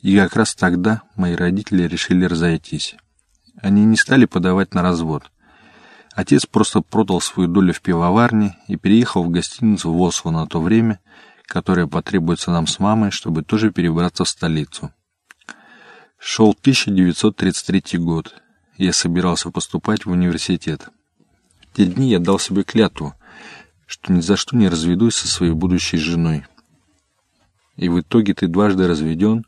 И как раз тогда мои родители решили разойтись. Они не стали подавать на развод. Отец просто продал свою долю в пивоварне и переехал в гостиницу в Осло на то время, которое потребуется нам с мамой, чтобы тоже перебраться в столицу. Шел 1933 год, я собирался поступать в университет. В те дни я дал себе клятву, что ни за что не разведусь со своей будущей женой. И в итоге ты дважды разведен,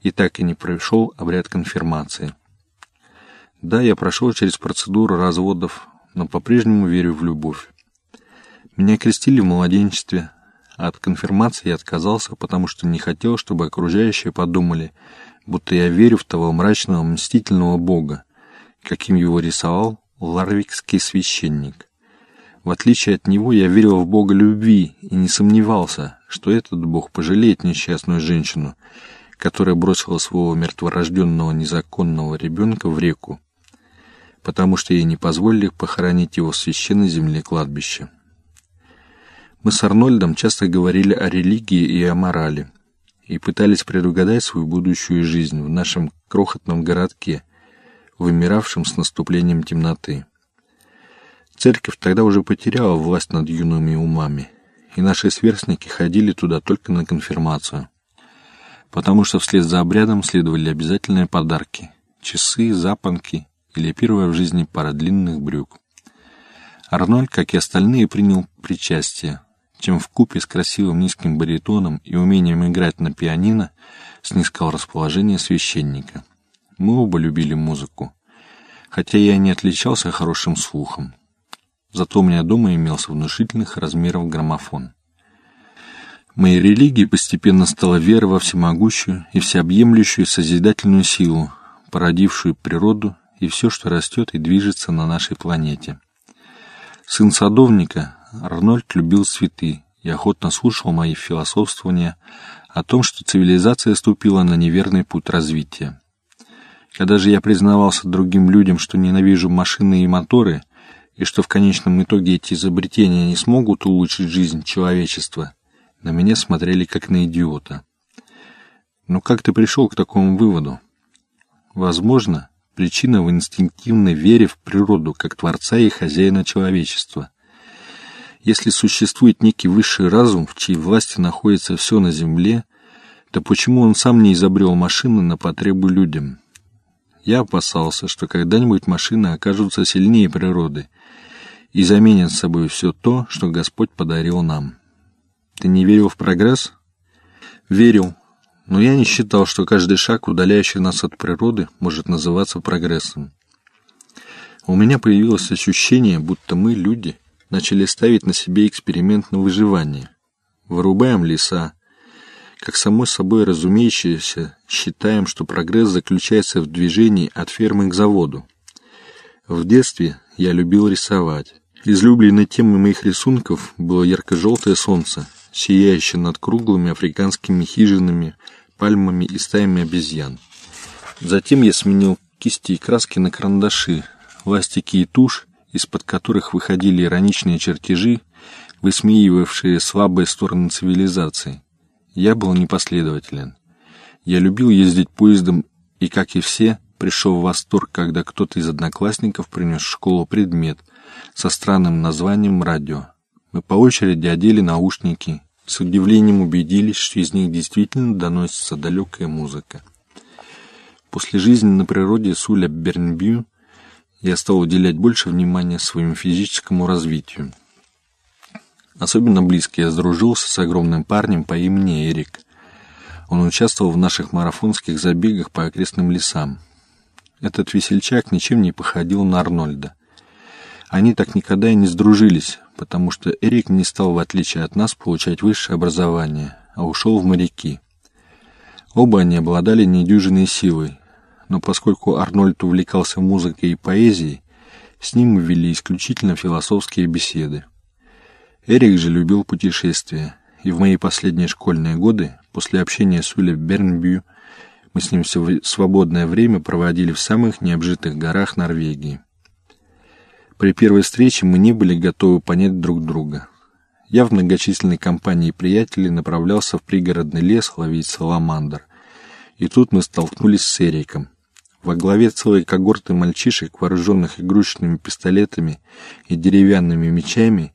и так и не прошел обряд конфирмации. Да, я прошел через процедуру разводов, но по-прежнему верю в любовь. Меня крестили в младенчестве, а от конфирмации я отказался, потому что не хотел, чтобы окружающие подумали, будто я верю в того мрачного мстительного бога, каким его рисовал ларвикский священник. В отличие от него, я верил в бога любви и не сомневался, что этот бог пожалеет несчастную женщину, которая бросила своего мертворожденного незаконного ребенка в реку, потому что ей не позволили похоронить его в священной земле кладбища. Мы с Арнольдом часто говорили о религии и о морали, и пытались предугадать свою будущую жизнь в нашем крохотном городке, вымиравшем с наступлением темноты. Церковь тогда уже потеряла власть над юными умами, и наши сверстники ходили туда только на конфирмацию потому что вслед за обрядом следовали обязательные подарки — часы, запонки или первая в жизни пара длинных брюк. Арнольд, как и остальные, принял причастие, чем в купе с красивым низким баритоном и умением играть на пианино снискал расположение священника. Мы оба любили музыку, хотя я не отличался хорошим слухом. Зато у меня дома имелся внушительных размеров граммофон. Моей религией постепенно стала вера во всемогущую и всеобъемлющую созидательную силу, породившую природу и все, что растет и движется на нашей планете. Сын садовника, Арнольд любил цветы и охотно слушал мои философствования о том, что цивилизация ступила на неверный путь развития. Когда же я признавался другим людям, что ненавижу машины и моторы, и что в конечном итоге эти изобретения не смогут улучшить жизнь человечества, на меня смотрели как на идиота. Но как ты пришел к такому выводу? Возможно, причина в инстинктивной вере в природу как творца и хозяина человечества. Если существует некий высший разум, в чьей власти находится все на земле, то почему он сам не изобрел машины на потребу людям? Я опасался, что когда-нибудь машины окажутся сильнее природы и заменят собой все то, что Господь подарил нам. Ты не верил в прогресс? Верил. Но я не считал, что каждый шаг, удаляющий нас от природы, может называться прогрессом. У меня появилось ощущение, будто мы, люди, начали ставить на себе эксперимент на выживание. Вырубаем леса. Как само собой разумеющееся, считаем, что прогресс заключается в движении от фермы к заводу. В детстве я любил рисовать. Излюбленной темой моих рисунков было ярко-желтое солнце, сияющее над круглыми африканскими хижинами, пальмами и стаями обезьян. Затем я сменил кисти и краски на карандаши, ластики и тушь, из-под которых выходили ироничные чертежи, высмеивавшие слабые стороны цивилизации. Я был непоследователен. Я любил ездить поездом и, как и все, пришел в восторг, когда кто-то из одноклассников принес в школу предмет со странным названием «радио». Мы по очереди одели наушники с удивлением убедились, что из них действительно доносится далекая музыка. После жизни на природе Суля Бернбю я стал уделять больше внимания своему физическому развитию. Особенно близко я сдружился с огромным парнем по имени Эрик. Он участвовал в наших марафонских забегах по окрестным лесам. Этот весельчак ничем не походил на Арнольда. Они так никогда и не сдружились, потому что Эрик не стал, в отличие от нас, получать высшее образование, а ушел в моряки. Оба они обладали недюжиной силой, но поскольку Арнольд увлекался музыкой и поэзией, с ним мы вели исключительно философские беседы. Эрик же любил путешествия, и в мои последние школьные годы, после общения с Уля Бернбю, мы с ним свободное время проводили в самых необжитых горах Норвегии. При первой встрече мы не были готовы понять друг друга. Я в многочисленной компании приятелей направлялся в пригородный лес ловить саламандр, И тут мы столкнулись с Эриком. Во главе целой когорты мальчишек, вооруженных игрушечными пистолетами и деревянными мечами,